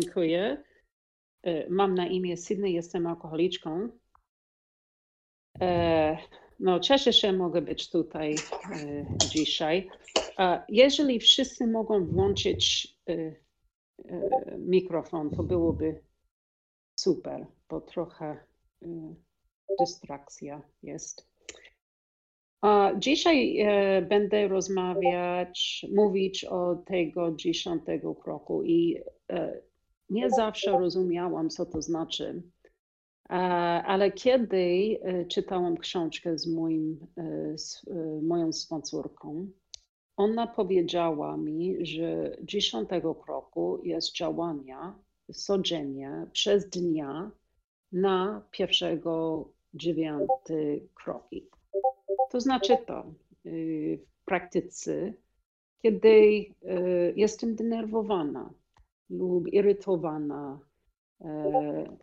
Dziękuję. E, mam na imię Sydney, jestem alkoholiczką. E, no, cieszę się, mogę być tutaj e, dzisiaj. Jeżeli wszyscy mogą włączyć mikrofon, to byłoby super, bo trochę dystrakcja jest. Dzisiaj będę rozmawiać, mówić o tego dziesiątego kroku i nie zawsze rozumiałam, co to znaczy. Ale kiedy e, czytałam książkę z, moim, e, z e, moją sponsorką, ona powiedziała mi, że dziesiątego kroku jest działania, codziennie przez dnia na pierwszego dziewiąty kroki. To znaczy to w praktyce, kiedy jestem denerwowana, lub irytowana, e,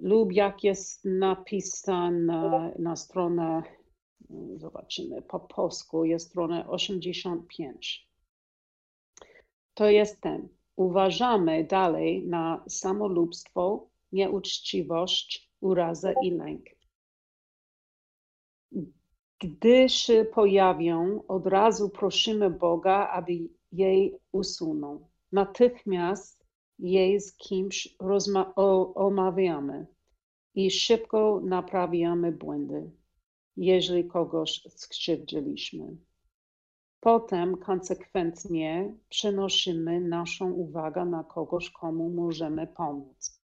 lub jak jest napisane na stronę, zobaczymy, po polsku jest strona 85. To jest ten. Uważamy dalej na samolubstwo, nieuczciwość, urazę i lęk. Gdy się pojawią, od razu prosimy Boga, aby jej usunął natychmiast jej z kimś omawiamy i szybko naprawiamy błędy, jeżeli kogoś skrzywdziliśmy. Potem konsekwentnie przenosimy naszą uwagę na kogoś, komu możemy pomóc.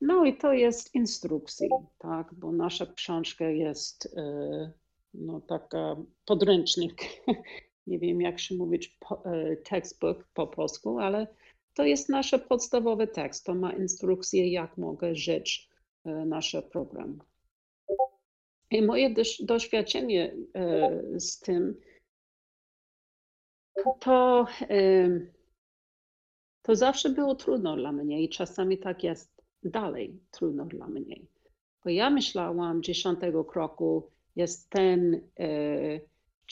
No i to jest instrukcja, tak, bo nasza książka jest e, no, taka podręcznik nie wiem jak się mówić e, textbook po polsku, ale to jest nasz podstawowy tekst. To ma instrukcję, jak mogę żyć e, nasz program. I moje doświadczenie e, z tym to, to zawsze było trudno dla mnie i czasami tak jest dalej trudno dla mnie. Bo ja myślałam, dziesiątego kroku jest ten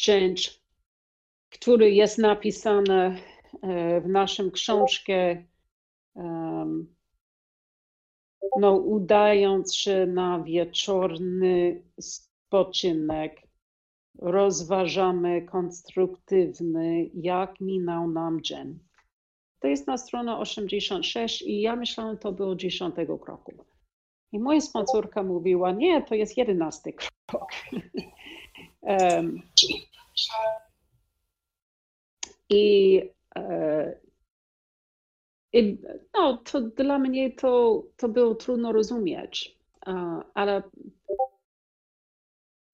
change który jest napisany e, w naszym książce, no, udając się na wieczorny spoczynek, rozważamy konstruktywny, jak minął nam dzień. To jest na stronie 86 i ja myślałam, to było dziesiątego kroku. I moja sponsorka mówiła, nie, to jest jedenasty krok. um, I, e, i no, to dla mnie to, to było trudno rozumieć, ale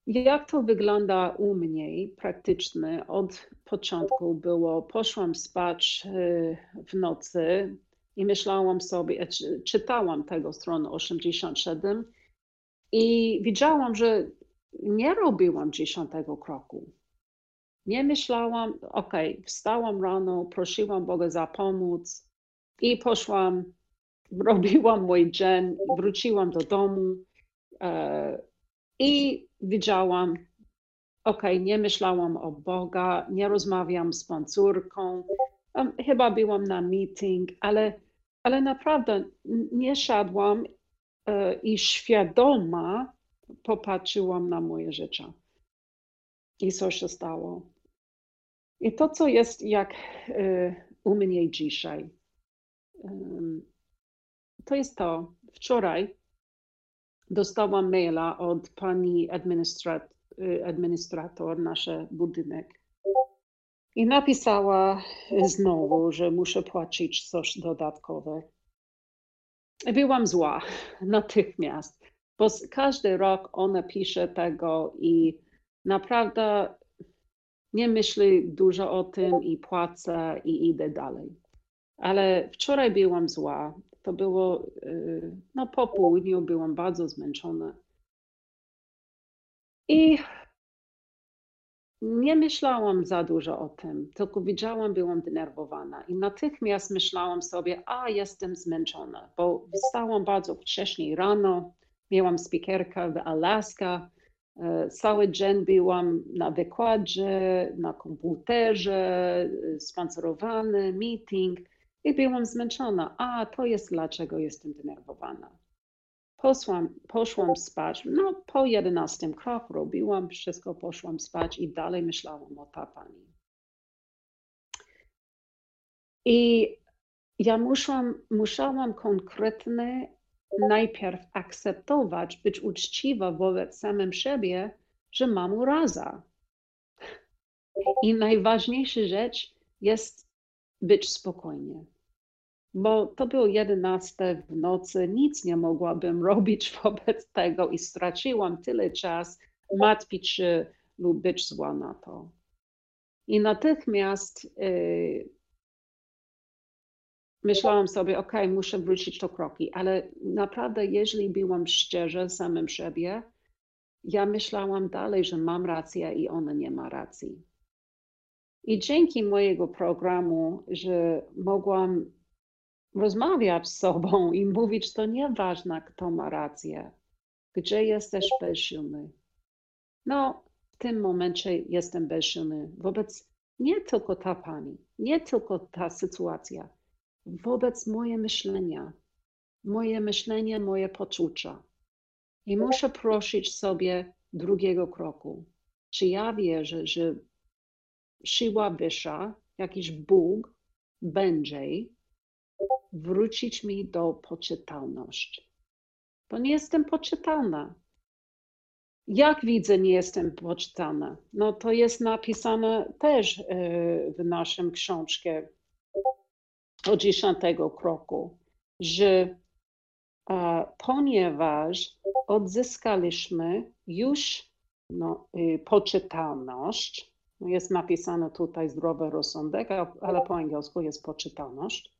jak to wygląda u mnie praktycznie od początku było, poszłam spać e, w nocy i myślałam sobie, e, czytałam tego stronę 87 i widziałam, że nie robiłam dziesiątego kroku. Nie myślałam, ok, wstałam rano, prosiłam Boga za pomoc i poszłam, robiłam mój dzień, wróciłam do domu e, i widziałam, ok, nie myślałam o Boga, nie rozmawiam z pan córką, um, chyba byłam na meeting, ale, ale naprawdę nie siadłam e, i świadoma popatrzyłam na moje życie. I co się stało? I to, co jest jak y, u mnie dzisiaj, to jest to. Wczoraj dostałam maila od pani administrat, y, administrator nasz budynek. I napisała znowu, że muszę płacić coś dodatkowe. Byłam zła natychmiast, bo każdy rok ona pisze tego i naprawdę nie myślę dużo o tym i płacę i idę dalej. Ale wczoraj byłam zła. To było, y, no po południu byłam bardzo zmęczona. I nie myślałam za dużo o tym, tylko widziałam, byłam denerwowana. I natychmiast myślałam sobie, a jestem zmęczona, bo wstałam bardzo wcześnie rano, miałam speakerkę w Alaska, cały dzień byłam na wykładzie, na komputerze, sponsorowany meeting I byłam zmęczona. A, to jest dlaczego jestem denerwowana. Posłam, poszłam spać. No, po jedenastym kroku robiłam wszystko, poszłam spać i dalej myślałam o tapani. I ja musiałam, musiałam konkretnie najpierw akceptować, być uczciwa wobec samym siebie, że mam urazę. I najważniejsza rzecz jest być spokojnie. Bo to było 11 w nocy, nic nie mogłabym robić wobec tego i straciłam tyle czasu martwić się lub być zła na to. I natychmiast y, myślałam sobie, ok, muszę wrócić do kroki, ale naprawdę, jeżeli byłam szczerze samym siebie, ja myślałam dalej, że mam rację i ona nie ma racji. I dzięki mojego programu, że mogłam rozmawiać z sobą i mówić, to nieważne, kto ma rację, gdzie jesteś bezsilny. No, w tym momencie jestem bezsilny wobec nie tylko ta pani, nie tylko ta sytuacja, wobec moje myślenia, moje myślenie, moje poczucia. I muszę prosić sobie drugiego kroku. Czy ja wierzę, że siła wyższa, jakiś Bóg będzie wrócić mi do poczytalności? Bo nie jestem poczytalna. Jak widzę, nie jestem poczytalna? No to jest napisane też e, w naszym książce od dziesiątego kroku, że ponieważ odzyskaliśmy już no, y, poczytalność, no, jest napisane tutaj zdrowy rozsądek, ale po angielsku jest poczytalność,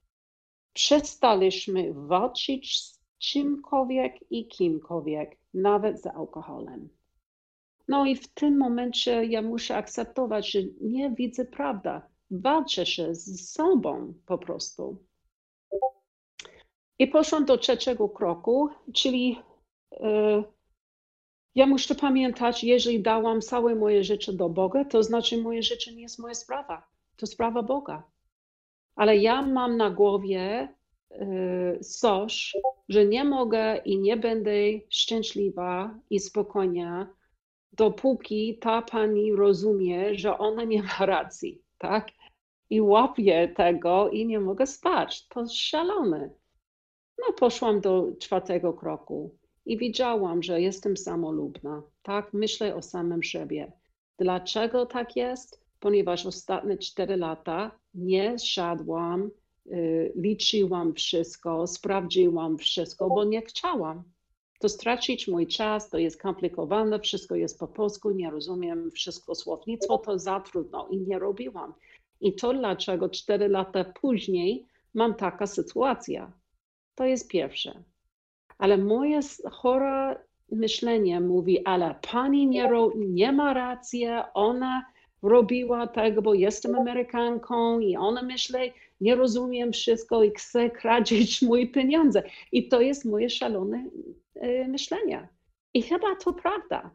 przestaliśmy walczyć z czymkolwiek i kimkolwiek, nawet z alkoholem. No i w tym momencie ja muszę akceptować, że nie widzę prawda walczę się z sobą po prostu. I poszłam do trzeciego kroku, czyli e, ja muszę pamiętać, jeżeli dałam całe moje życie do Boga, to znaczy moje życie nie jest moja sprawa, to sprawa Boga. Ale ja mam na głowie e, coś, że nie mogę i nie będę szczęśliwa i spokojna, dopóki ta pani rozumie, że ona nie ma racji, tak? I łapię tego i nie mogę spać. To szalone. No, poszłam do czwartego kroku i widziałam, że jestem samolubna. Tak, myślę o samym siebie. Dlaczego tak jest? Ponieważ ostatnie cztery lata nie siadłam, y, liczyłam wszystko, sprawdziłam wszystko, bo nie chciałam. To stracić mój czas, to jest komplikowane, wszystko jest po polsku, nie rozumiem wszystko słownictwo, to za trudno i nie robiłam. I to dlaczego cztery lata później mam taka sytuacja. To jest pierwsze. Ale moje chore myślenie mówi, ale pani nie, nie ma racji, ona robiła tego, bo jestem Amerykanką i ona myśli, nie rozumiem wszystko i chce kradzić moje pieniądze. I to jest moje szalone y, myślenie. I chyba to prawda.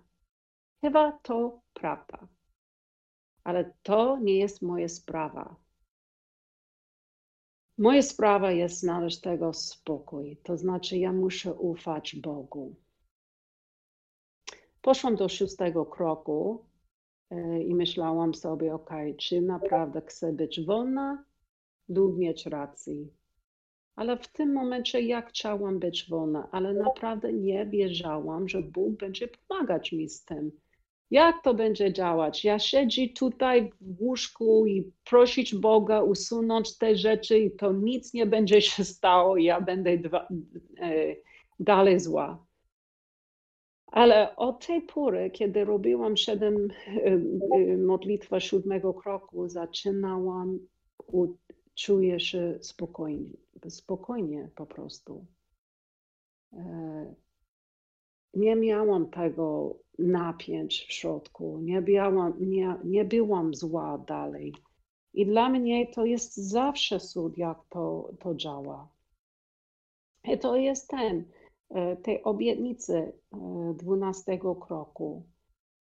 Chyba to prawda ale to nie jest moja sprawa. Moja sprawa jest znaleźć tego spokój, to znaczy ja muszę ufać Bogu. Poszłam do szóstego kroku e, i myślałam sobie, ok, czy naprawdę chcę być wolna lub mieć rację. Ale w tym momencie ja chciałam być wolna, ale naprawdę nie wierzałam, że Bóg będzie pomagać mi z tym. Jak to będzie działać? Ja siedzi tutaj w łóżku i prosić Boga usunąć te rzeczy i to nic nie będzie się stało ja będę dwa, e, dalej zła. Ale od tej pory, kiedy robiłam siedem, e, e, modlitwa siódmego kroku, zaczynałam czuję się spokojnie, spokojnie po prostu. Nie miałam tego napięć w środku, nie byłam, nie, nie byłam zła dalej. I dla mnie to jest zawsze cud, jak to, to działa. I to jest ten, e, tej obietnicy e, dwunastego kroku.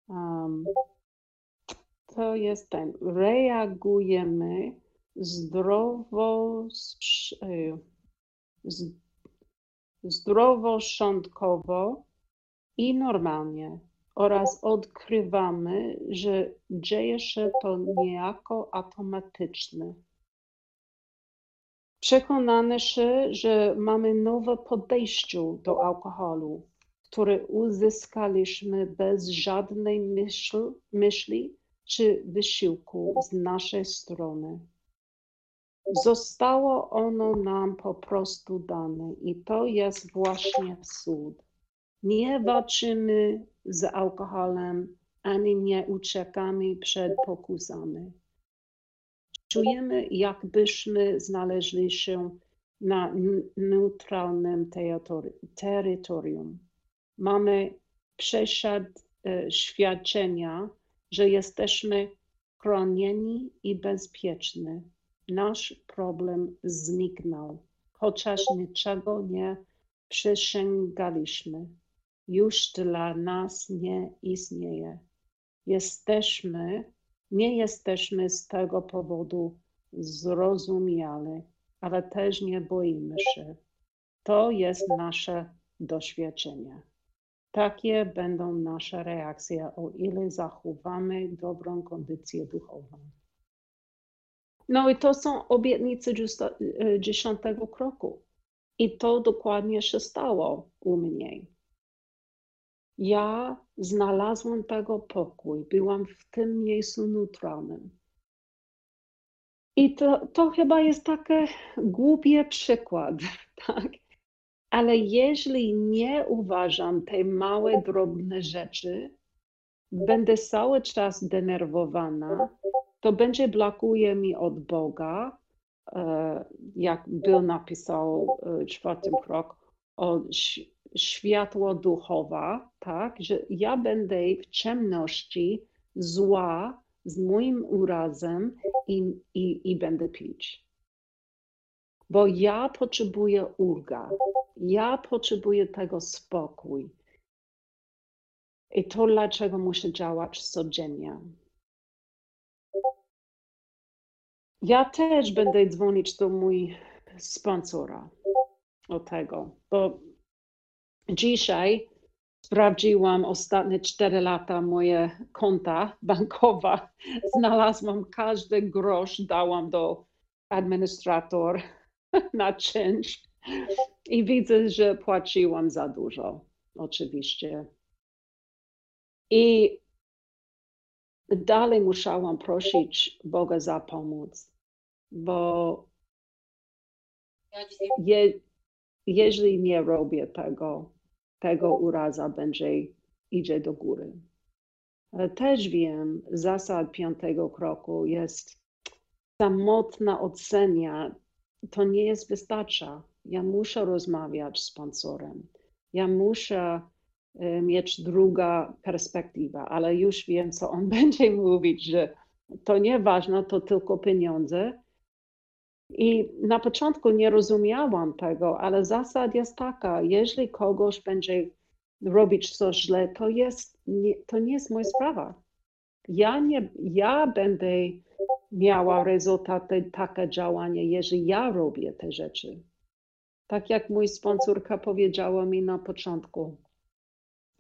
Um, to jest ten, reagujemy zdrowo, e, zdroworządkowo i normalnie oraz odkrywamy, że dzieje się to niejako automatycznie. Przekonany się, że mamy nowe podejście do alkoholu, które uzyskaliśmy bez żadnej myśl, myśli czy wysiłku z naszej strony. Zostało ono nam po prostu dane i to jest właśnie cud. Nie walczymy z alkoholem, ani nie uciekamy przed pokusami. Czujemy, jakbyśmy znaleźli się na neutralnym terytorium. Mamy przeświadczenia, że jesteśmy chronieni i bezpieczni. Nasz problem zniknął, chociaż niczego nie przysięgaliśmy. Już dla nas nie istnieje. Jesteśmy, nie jesteśmy z tego powodu zrozumiali, ale też nie boimy się. To jest nasze doświadczenie. Takie będą nasze reakcje, o ile zachowamy dobrą kondycję duchową. No i to są obietnice e, dziesiątego kroku. I to dokładnie się stało u mnie. Ja znalazłam tego pokój, byłam w tym miejscu neutralnym. I to, to chyba jest taki głupie przykład, tak? Ale jeśli nie uważam te małe, drobne rzeczy, będę cały czas denerwowana, to będzie blokuje mi od Boga, e, jak Bill napisał e, czwarty krok, o światło duchowa, tak, że ja będę w ciemności zła z moim urazem i, i, i będę pić. Bo ja potrzebuję ulga, ja potrzebuję tego spokój. I to dlaczego muszę działać codziennie. Ja też będę dzwonić do mój sponsora o tego, bo dzisiaj sprawdziłam ostatnie 4 lata moje konta bankowe. Znalazłam każdy grosz, dałam do administrator na czynsz i widzę, że płaciłam za dużo, oczywiście. I dalej musiałam prosić Boga za pomoc, bo je, jeżeli nie robię tego, tego uraza będzie idzie do góry. Też wiem, zasad piątego kroku jest samotna ocenia. To nie jest wystarcza. Ja muszę rozmawiać z sponsorem. Ja muszę Y, mieć druga perspektywa, ale już wiem, co on będzie mówić, że to nieważne, to tylko pieniądze. I na początku nie rozumiałam tego, ale zasad jest taka, jeżeli kogoś będzie robić coś źle, to, jest, nie, to nie jest moja sprawa. Ja, nie, ja będę miała rezultaty, takie działanie, jeżeli ja robię te rzeczy. Tak jak mój sponsorka powiedziała mi na początku,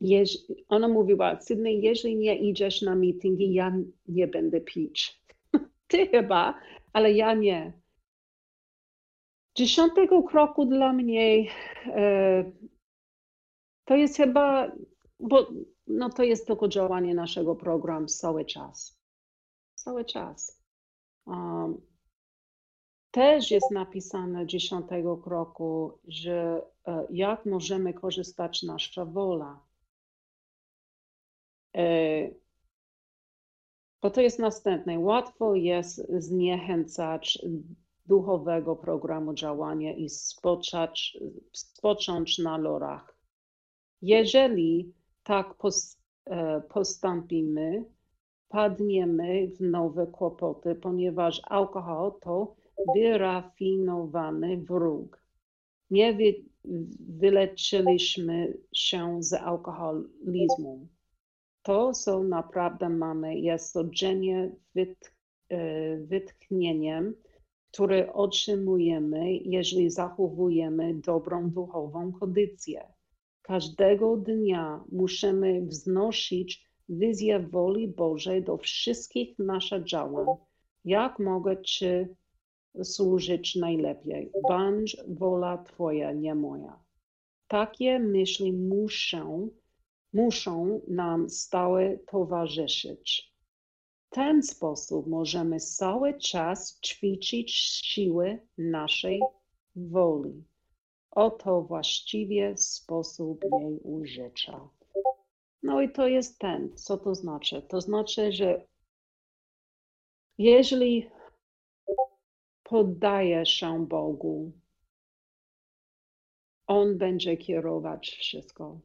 Jeż, ona mówiła, Sydney, jeżeli nie idziesz na meetingi, ja nie będę pić. Ty chyba, ale ja nie. Dziesiątego kroku dla mnie e, to jest chyba, bo no to jest tylko działanie naszego programu cały czas. Cały czas. Um, też jest napisane dziesiątego kroku, że e, jak możemy korzystać nasza wola. E, bo to jest następne. Łatwo jest zniechęcać duchowego programu działania i spoczać, spocząć na lorach. Jeżeli tak e, postąpimy, padniemy w nowe kłopoty, ponieważ alkohol to wyrafinowany wróg. Nie wyleczyliśmy się z alkoholizmu to, co naprawdę mamy, jest codziennie wyt, e, wytchnieniem które otrzymujemy, jeżeli zachowujemy dobrą duchową kondycję. Każdego dnia musimy wznosić wizję woli Bożej do wszystkich naszych działań. Jak mogę Ci służyć najlepiej? Bądź wola Twoja, nie moja. Takie myśli muszą, muszą nam stale towarzyszyć. Ten sposób możemy cały czas ćwiczyć siłę naszej woli. Oto właściwie sposób jej użycia. No i to jest ten, co to znaczy? To znaczy, że jeżeli poddaję się Bogu, On będzie kierować wszystko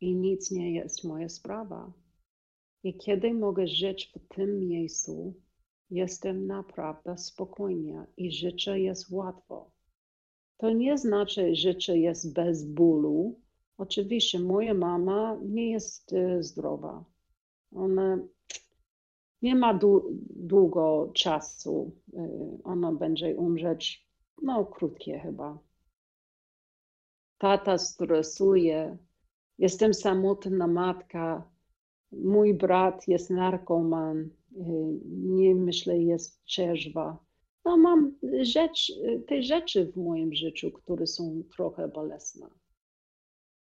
i nic nie jest moja sprawa. I kiedy mogę żyć w tym miejscu, jestem naprawdę spokojnie i życie jest łatwo. To nie znaczy, że życie jest bez bólu. Oczywiście moja mama nie jest e, zdrowa. Ona nie ma długo czasu. E, ona będzie umrzeć, no krótkie chyba. Tata stresuje. Jestem samotna matka Mój brat jest narkoman, y, nie myślę, jest trzeźwa. No mam rzecz, te rzeczy w moim życiu, które są trochę bolesne.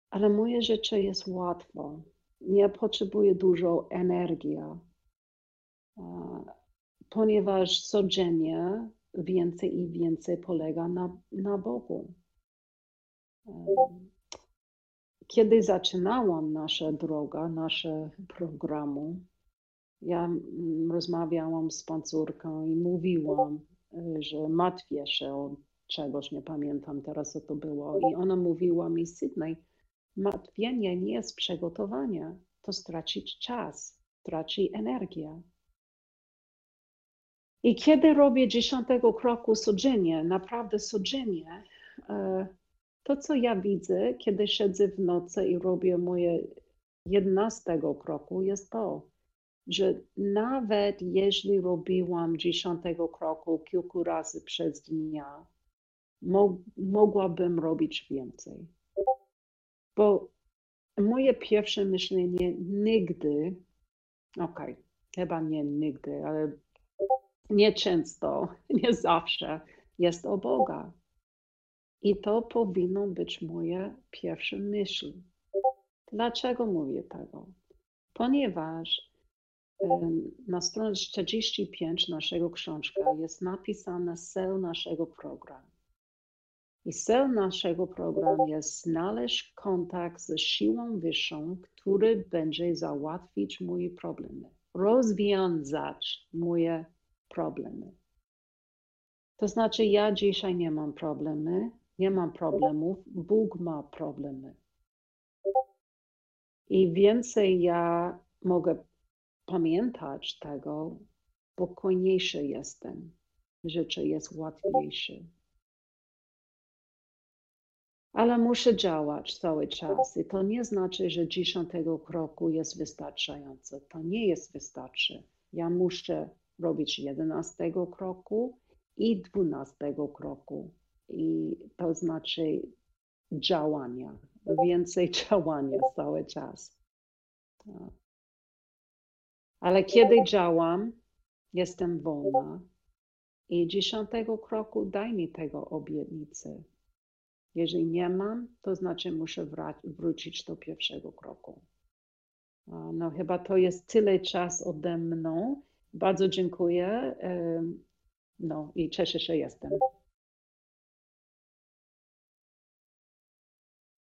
Ale moje życie jest łatwo. Nie potrzebuję dużo energii, ponieważ codziennie więcej i więcej polega na, na Bogu kiedy zaczynałam nasza droga, nasze programu, ja mm, rozmawiałam z pan i mówiłam, y, że martwię się o czegoś, nie pamiętam teraz co to było. I ona mówiła mi, Sydney, martwienie nie jest przygotowanie, to stracić czas, traci energię. I kiedy robię dziesiątego kroku codziennie, naprawdę codziennie, y, to, co ja widzę, kiedy siedzę w nocy i robię moje jedenastego kroku, jest to, że nawet jeśli robiłam dziesiątego kroku kilku razy przez dnia, mo mogłabym robić więcej. Bo moje pierwsze myślenie nigdy, okej, okay, chyba nie nigdy, ale nie często, nie zawsze jest o Boga. I to powinno być moja pierwsza myśl. Dlaczego mówię tego? Ponieważ na stronie 45 naszego książka jest napisane cel naszego programu. I cel naszego programu jest znaleźć kontakt ze siłą wyższą, który będzie załatwić moje problemy, rozwiązać moje problemy. To znaczy, ja dzisiaj nie mam problemy, nie mam problemów, Bóg ma problemy. I więcej ja mogę pamiętać tego, spokojniejszy jestem. Życie jest łatwiejsze. Ale muszę działać cały czas i to nie znaczy, że dziesiątego kroku jest wystarczające. To nie jest wystarczy. Ja muszę robić jedenastego kroku i dwunastego kroku i to znaczy działania, więcej działania cały czas. Ale kiedy działam, jestem wolna i dziesiątego kroku daj mi tego obietnicę. Jeżeli nie mam, to znaczy muszę wrócić do pierwszego kroku. No chyba to jest tyle czas ode mną. Bardzo dziękuję. No i cieszę się, że jestem.